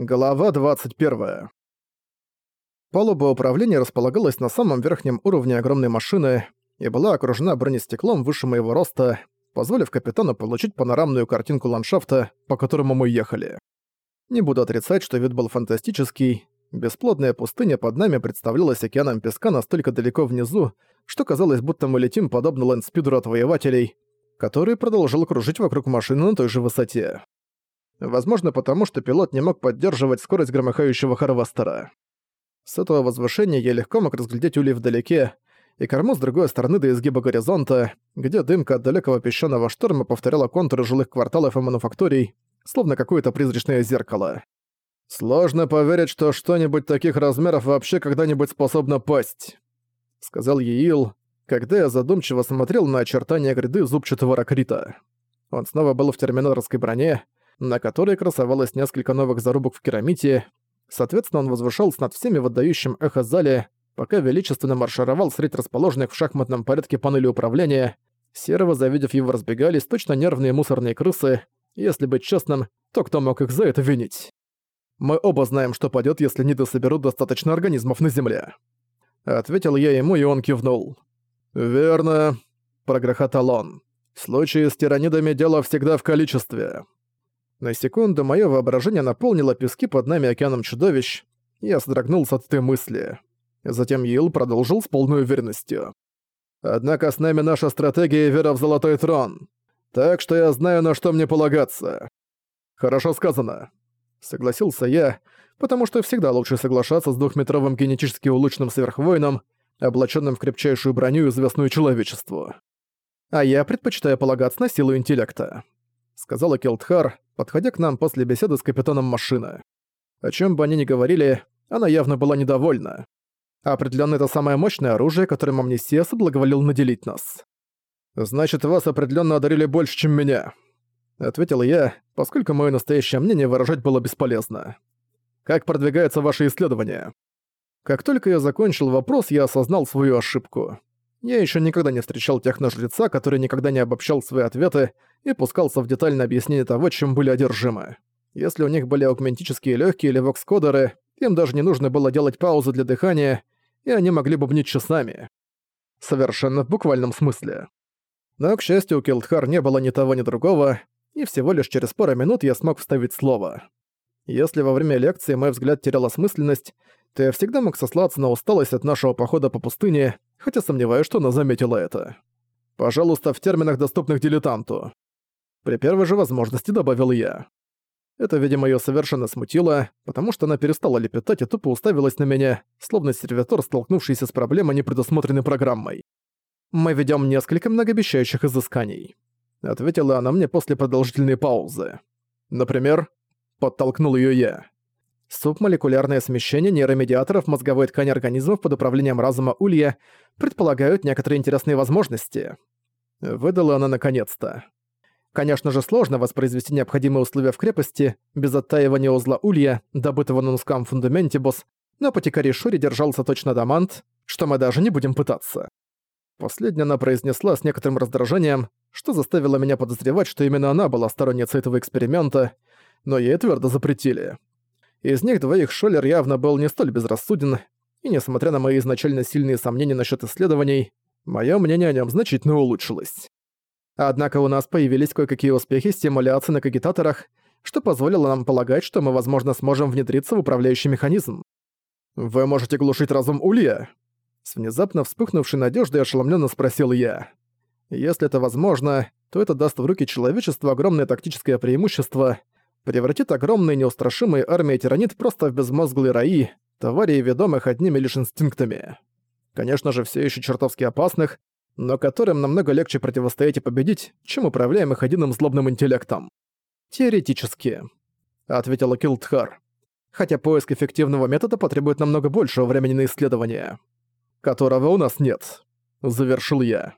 Глава 21. Палуба управления располагалась на самом верхнем уровне огромной машины и была окружена бронестеклом выше моего роста, позволив капитану получить панорамную картинку ландшафта, по которому мы ехали. Не буду отрицать, что вид был фантастический. Бесплодная пустыня под нами представлялась океаном песка настолько далеко внизу, что казалось, будто мы летим подобно лэндспидеру отвоевателей, который продолжил кружить вокруг машины на той же высоте. Возможно, потому что пилот не мог поддерживать скорость громыхающего Харвастера. С этого возвышения я легко мог разглядеть улей вдалеке, и корму с другой стороны до изгиба горизонта, где дымка от далекого песчаного шторма повторяла контуры жилых кварталов и мануфакторий, словно какое-то призрачное зеркало. «Сложно поверить, что что-нибудь таких размеров вообще когда-нибудь способно пасть», — сказал Еил, когда я задумчиво смотрел на очертания гряды зубчатого ракрита. Он снова был в терминаторской броне, на которой красовалось несколько новых зарубок в керамите. Соответственно, он возвышался над всеми в отдающем эхо зале, пока величественно маршировал среди расположенных в шахматном порядке панели управления. Серого, завидев его, разбегались точно нервные мусорные крысы. Если быть честным, то кто мог их за это винить? Мы оба знаем, что падёт, если не дособерут достаточно организмов на Земле. Ответил я ему, и он кивнул. «Верно», — прогрохотал он. «В случае с тиранидами дело всегда в количестве. На секунду мое воображение наполнило пески под нами океаном чудовищ, я содрогнулся от этой мысли. Затем Йил продолжил с полной уверенностью. «Однако с нами наша стратегия вера в Золотой Трон. Так что я знаю, на что мне полагаться». «Хорошо сказано», — согласился я, потому что всегда лучше соглашаться с двухметровым генетически улучшенным сверхвоином, облаченным в крепчайшую броню, известную человечеству. А я предпочитаю полагаться на силу интеллекта сказала Келтхар, подходя к нам после беседы с капитаном машины. О чем бы они ни говорили, она явно была недовольна. Определенно это самое мощное оружие, которым Амнисия соблаговолил наделить нас. «Значит, вас определенно одарили больше, чем меня», — ответил я, поскольку мое настоящее мнение выражать было бесполезно. «Как продвигаются ваши исследования?» Как только я закончил вопрос, я осознал свою ошибку. Я еще никогда не встречал техножреца, который никогда не обобщал свои ответы и пускался в детальное объяснение того, чем были одержимы. Если у них были аугментические легкие или вокскодеры, им даже не нужно было делать паузу для дыхания, и они могли бубнить часами. Совершенно в буквальном смысле. Но, к счастью, у Килдхар не было ни того, ни другого, и всего лишь через пару минут я смог вставить слово. Если во время лекции мой взгляд терял осмысленность, то я всегда мог сослаться на усталость от нашего похода по пустыне, хотя сомневаюсь, что она заметила это. Пожалуйста, в терминах, доступных дилетанту. При первой же возможности добавил я. Это, видимо, её совершенно смутило, потому что она перестала лепетать и тупо уставилась на меня, словно сервитор, столкнувшийся с проблемой, непредусмотренной программой. «Мы ведём несколько многообещающих изысканий», — ответила она мне после продолжительной паузы. «Например?» — подтолкнул её я. Субмолекулярное смещение нейромедиаторов мозговой ткани организмов под управлением разума Улья предполагают некоторые интересные возможности. Выдала она наконец-то. Конечно же, сложно воспроизвести необходимые условия в крепости без оттаивания узла Улья, добытого на Нускам Фундаментибус, но Потикари Шури держался точно Дамант, что мы даже не будем пытаться. Последняя она произнесла с некоторым раздражением, что заставило меня подозревать, что именно она была сторонницей этого эксперимента, но ей твердо запретили. Из них двоих Шоллер явно был не столь безрассуден, и несмотря на мои изначально сильные сомнения насчет исследований, мое мнение о нем значительно улучшилось. Однако у нас появились кое-какие успехи стимуляции на кагитаторах, что позволило нам полагать, что мы, возможно, сможем внедриться в управляющий механизм. «Вы можете глушить разум Улья?» С внезапно вспыхнувшей надеждой ошеломленно спросил я. Если это возможно, то это даст в руки человечеству огромное тактическое преимущество — превратит огромные неустрашимые армии тиранит просто в безмозглые раи, тварей, ведомых одними лишь инстинктами. Конечно же, все еще чертовски опасных, но которым намного легче противостоять и победить, чем управляемых единым злобным интеллектом. «Теоретически», — ответила Килдхар. «Хотя поиск эффективного метода потребует намного большего времени на исследование, которого у нас нет», — завершил я.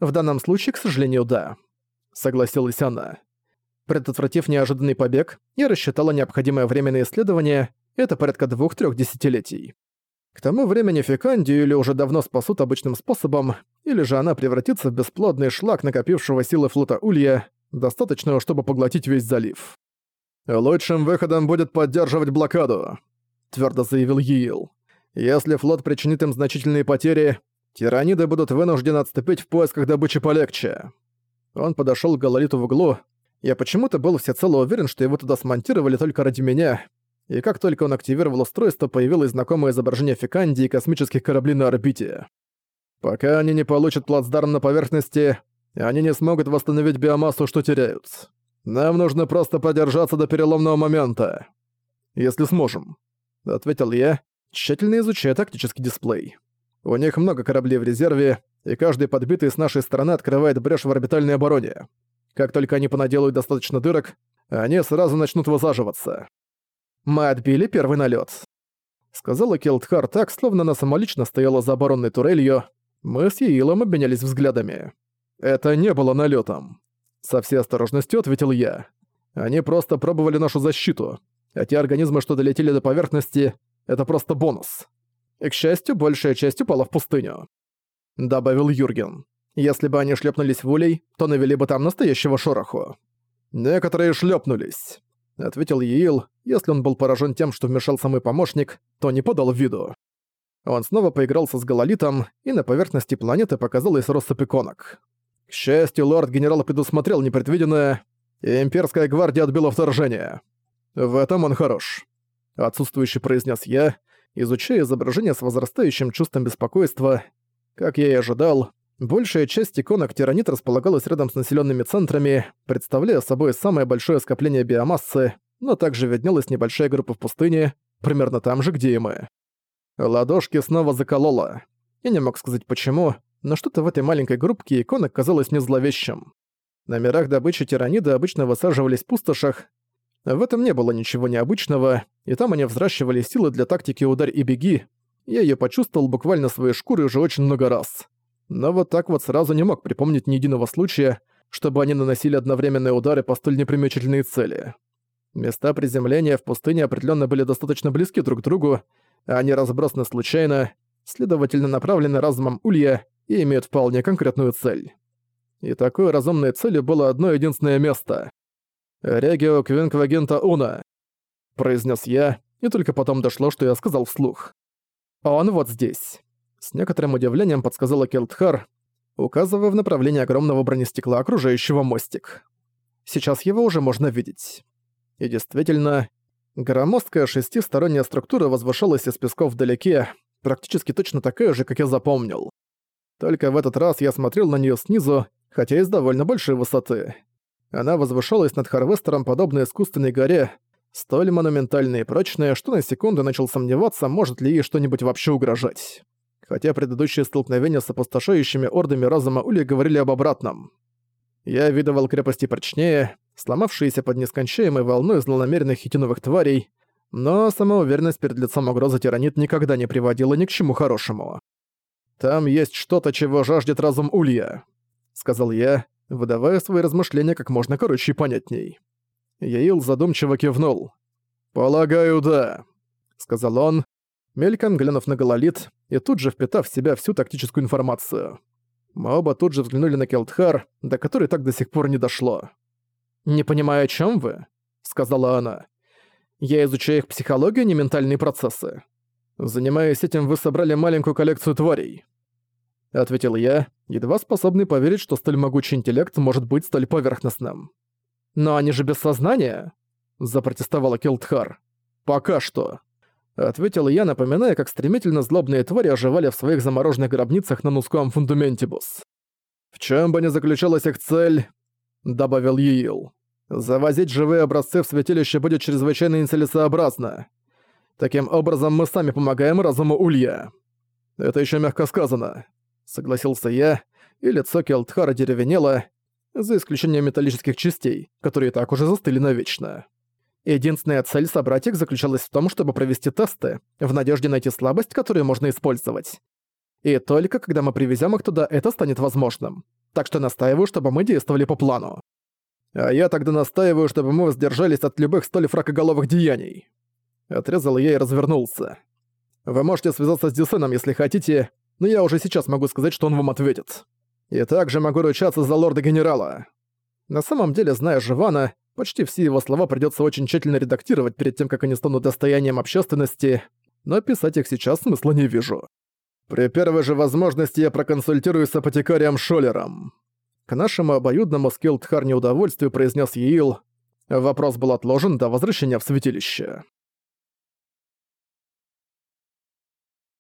«В данном случае, к сожалению, да», — согласилась она. Предотвратив неожиданный побег, я рассчитала необходимое время на исследование, это порядка двух-трех десятилетий. К тому времени Фекандию или уже давно спасут обычным способом, или же она превратится в бесплодный шлак накопившего силы флота Улья, достаточного, чтобы поглотить весь залив. «Лучшим выходом будет поддерживать блокаду», — твердо заявил Йил. «Если флот причинит им значительные потери, тираниды будут вынуждены отступить в поисках добычи полегче». Он подошёл к Галариту в углу. Я почему-то был всецело уверен, что его туда смонтировали только ради меня, и как только он активировал устройство, появилось знакомое изображение Фикандии и космических кораблей на орбите. Пока они не получат плацдарм на поверхности, они не смогут восстановить биомассу, что теряют. Нам нужно просто подержаться до переломного момента. Если сможем, ответил я, тщательно изучая тактический дисплей. У них много кораблей в резерве, и каждый подбитый с нашей стороны открывает брешь в орбитальной обороне. Как только они понаделают достаточно дырок, они сразу начнут высаживаться. Мы отбили первый налет, сказала Келтхар так, словно она самолично стояла за оборонной турелью. Мы с Еилом обменялись взглядами. Это не было налетом. Со всей осторожностью ответил я. Они просто пробовали нашу защиту. А те организмы, что долетели до поверхности, это просто бонус. И, к счастью, большая часть упала в пустыню. Добавил Юрген. Если бы они шлепнулись в улей, то навели бы там настоящего шороху. Некоторые шлепнулись, ответил Еил. Если он был поражен тем, что вмешался мой помощник, то не подал виду. Он снова поигрался с гололитом, и на поверхности планеты показалась россыпь иконок. К счастью, лорд-генерал предусмотрел непредвиденное, и имперская гвардия отбила вторжение. В этом он хорош. Отсутствующий произнес я, изучая изображение с возрастающим чувством беспокойства. Как я и ожидал, большая часть иконок тиранит располагалась рядом с населенными центрами, представляя собой самое большое скопление биомассы, но также виднелась небольшая группа в пустыне, примерно там же, где и мы. Ладошки снова заколола. Я не мог сказать почему, но что-то в этой маленькой группке иконок казалось мне зловещим. На мирах добычи тираниды обычно высаживались в пустошах. В этом не было ничего необычного, и там они взращивали силы для тактики «ударь и беги». Я её почувствовал буквально своей шкурой уже очень много раз. Но вот так вот сразу не мог припомнить ни единого случая, чтобы они наносили одновременные удары по столь непримечательной цели. Места приземления в пустыне определенно были достаточно близки друг к другу, а они разбросаны случайно, следовательно направлены разумом Улья и имеют вполне конкретную цель. И такой разумной целью было одно единственное место. «Регио Квинквагента Уна», — произнес я, и только потом дошло, что я сказал вслух. «Он вот здесь», — с некоторым удивлением подсказала Келтхар, указывая в направлении огромного бронестекла, окружающего мостик. Сейчас его уже можно видеть. И действительно, громоздкая шестисторонняя структура возвышалась из песков вдалеке, практически точно такая же, как я запомнил. Только в этот раз я смотрел на нее снизу, хотя и с довольно большой высоты. Она возвышалась над Харвестером подобно искусственной горе, столь монументальная и прочная, что на секунду начал сомневаться, может ли ей что-нибудь вообще угрожать. Хотя предыдущие столкновения с опустошающими ордами разума Ули говорили об обратном. Я видывал крепости прочнее, сломавшиеся под нескончаемой волной злонамеренных хитиновых тварей, но самоуверенность перед лицом угрозы тиранит никогда не приводила ни к чему хорошему. «Там есть что-то, чего жаждет разум Улья», — сказал я, выдавая свои размышления как можно короче и понятней. Яил задумчиво кивнул. «Полагаю, да», — сказал он, мельком глянув на Гололит и тут же впитав в себя всю тактическую информацию. Мы оба тут же взглянули на Келтхар, до которой так до сих пор не дошло. «Не понимаю, о чем вы?» — сказала она. «Я изучаю их психологию, а не ментальные процессы. Занимаясь этим, вы собрали маленькую коллекцию тварей. — ответил я, едва способный поверить, что столь могучий интеллект может быть столь поверхностным. «Но они же без сознания?» — запротестовала Килтхар. «Пока что», — ответил я, напоминая, как стремительно злобные твари оживали в своих замороженных гробницах на Нускуам Фундаментибус. «В чем бы ни заключалась их цель», — добавил Йил, — «завозить живые образцы в святилище будет чрезвычайно нецелесообразно. Таким образом, мы сами помогаем разуму Улья». «Это еще мягко сказано», согласился я, и лицо Келтхара деревенело, за исключением металлических частей, которые так уже застыли навечно. Единственная цель собрать их заключалась в том, чтобы провести тесты, в надежде найти слабость, которую можно использовать. И только когда мы привезем их туда, это станет возможным. Так что настаиваю, чтобы мы действовали по плану. А я тогда настаиваю, чтобы мы воздержались от любых столь фракоголовых деяний. Отрезал я и развернулся. Вы можете связаться с Дюсеном, если хотите, но я уже сейчас могу сказать, что он вам ответит. И также могу ручаться за лорда-генерала. На самом деле, зная Живана, Почти все его слова придётся очень тщательно редактировать перед тем, как они станут достоянием общественности, но писать их сейчас смысла не вижу. При первой же возможности я проконсультируюсь с апотекарием Шолером. К нашему обоюдному скилтхар неудовольствию произнес Еил. Вопрос был отложен до возвращения в святилище.